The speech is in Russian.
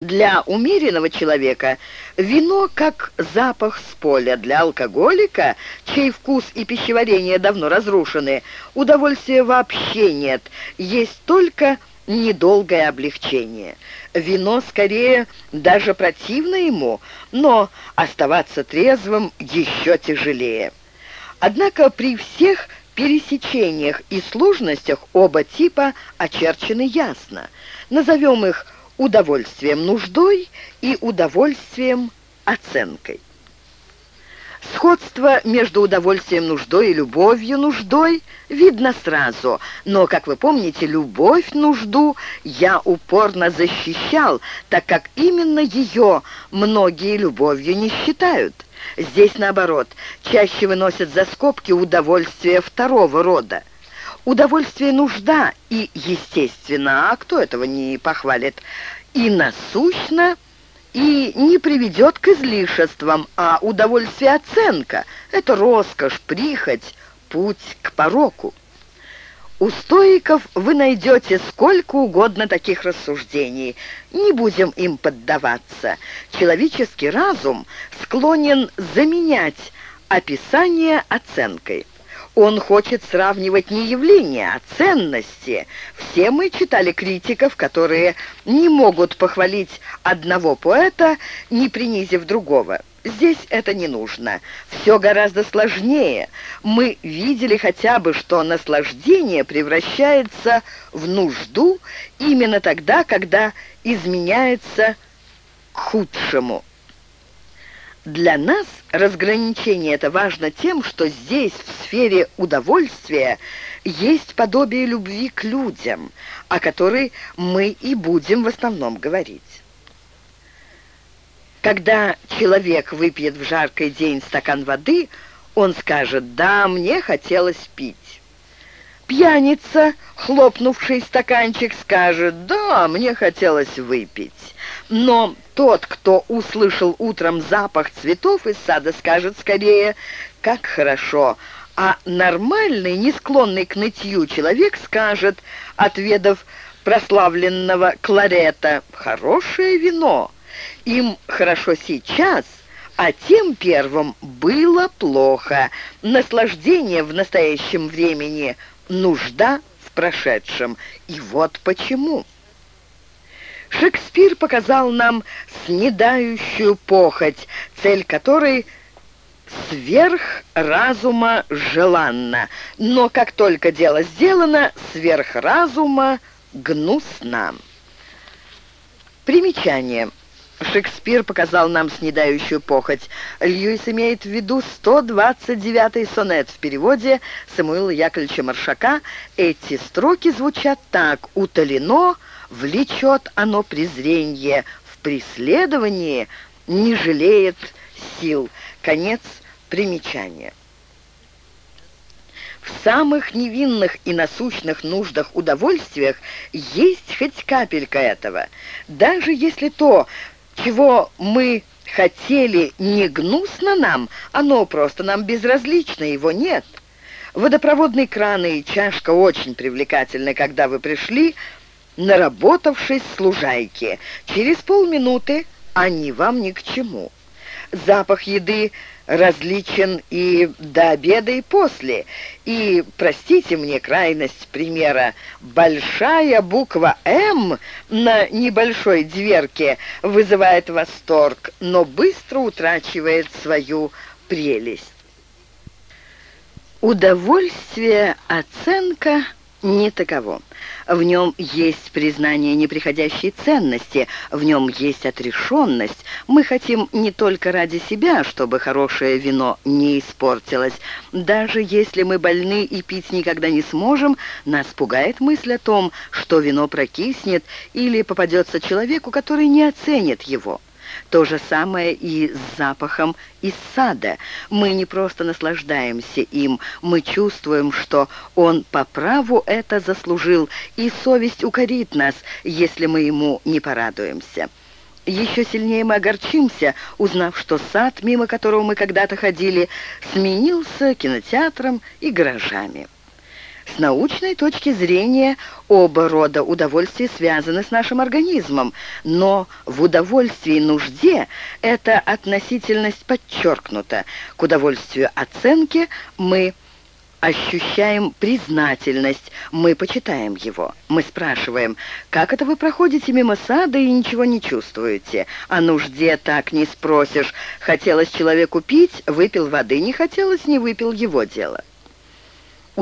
Для умеренного человека вино как запах с поля. Для алкоголика, чей вкус и пищеварение давно разрушены, удовольствия вообще нет, есть только недолгое облегчение. Вино скорее даже противно ему, но оставаться трезвым еще тяжелее. Однако при всех пересечениях и сложностях оба типа очерчены ясно. Назовем их удовольствием нуждой и удовольствием оценкой. Сходство между удовольствием нуждой и любовью нуждой видно сразу, но, как вы помните, любовь нужду я упорно защищал, так как именно ее многие любовью не считают. Здесь, наоборот, чаще выносят за скобки удовольствие второго рода. Удовольствие нужда и, естественно, а кто этого не похвалит, и насущно, и не приведет к излишествам, а удовольствие оценка — это роскошь, прихоть, путь к пороку. У стоиков вы найдете сколько угодно таких рассуждений. Не будем им поддаваться. Человеческий разум склонен заменять описание оценкой. Он хочет сравнивать не явления, а ценности. Все мы читали критиков, которые не могут похвалить одного поэта, не принизив другого. Здесь это не нужно. Все гораздо сложнее. Мы видели хотя бы, что наслаждение превращается в нужду именно тогда, когда изменяется к худшему. Для нас разграничение это важно тем, что здесь, в сфере удовольствия, есть подобие любви к людям, о которой мы и будем в основном говорить. Когда человек выпьет в жаркий день стакан воды, он скажет «да, мне хотелось пить». Пьяница, хлопнувший стаканчик, скажет «да, мне хотелось выпить». Но тот, кто услышал утром запах цветов из сада, скажет скорее «как хорошо», а нормальный, не склонный к нытью человек скажет, отведав прославленного кларета, «хорошее вино». Им хорошо сейчас, а тем первым было плохо. Наслаждение в настоящем времени, нужда в прошедшем. И вот почему. Шекспир показал нам снедающую похоть, цель которой сверх разума желанна, но как только дело сделано, сверх разума гнусно. Примечание. Шекспир показал нам снедающую похоть. Льюис имеет в виду 129-й сонет в переводе Самуила Яковлевича Маршака. Эти строки звучат так «Утолено влечет оно презрение, в преследовании не жалеет сил». Конец примечания. В самых невинных и насущных нуждах удовольствиях есть хоть капелька этого. Даже если то, чего мы хотели, не гнусно нам, оно просто нам безразлично, его нет. Водопроводные краны и чашка очень привлекательны, когда вы пришли, наработавшись с лужайки. Через полминуты они вам ни к чему. Запах еды различен и до обеда, и после. И, простите мне крайность примера, большая буква «М» на небольшой дверке вызывает восторг, но быстро утрачивает свою прелесть. Удовольствие, оценка – не таково. В нем есть признание неприходящей ценности, в нем есть отрешенность. Мы хотим не только ради себя, чтобы хорошее вино не испортилось. Даже если мы больны и пить никогда не сможем, нас пугает мысль о том, что вино прокиснет или попадется человеку, который не оценит его. То же самое и с запахом из сада. Мы не просто наслаждаемся им, мы чувствуем, что он по праву это заслужил, и совесть укорит нас, если мы ему не порадуемся. Еще сильнее мы огорчимся, узнав, что сад, мимо которого мы когда-то ходили, сменился кинотеатром и гаражами. С научной точки зрения оба рода удовольствия связаны с нашим организмом, но в удовольствии нужде эта относительность подчеркнута. К удовольствию оценки мы ощущаем признательность, мы почитаем его. Мы спрашиваем, как это вы проходите мимо сада и ничего не чувствуете? О нужде так не спросишь. Хотелось человеку пить, выпил воды, не хотелось, не выпил его дело.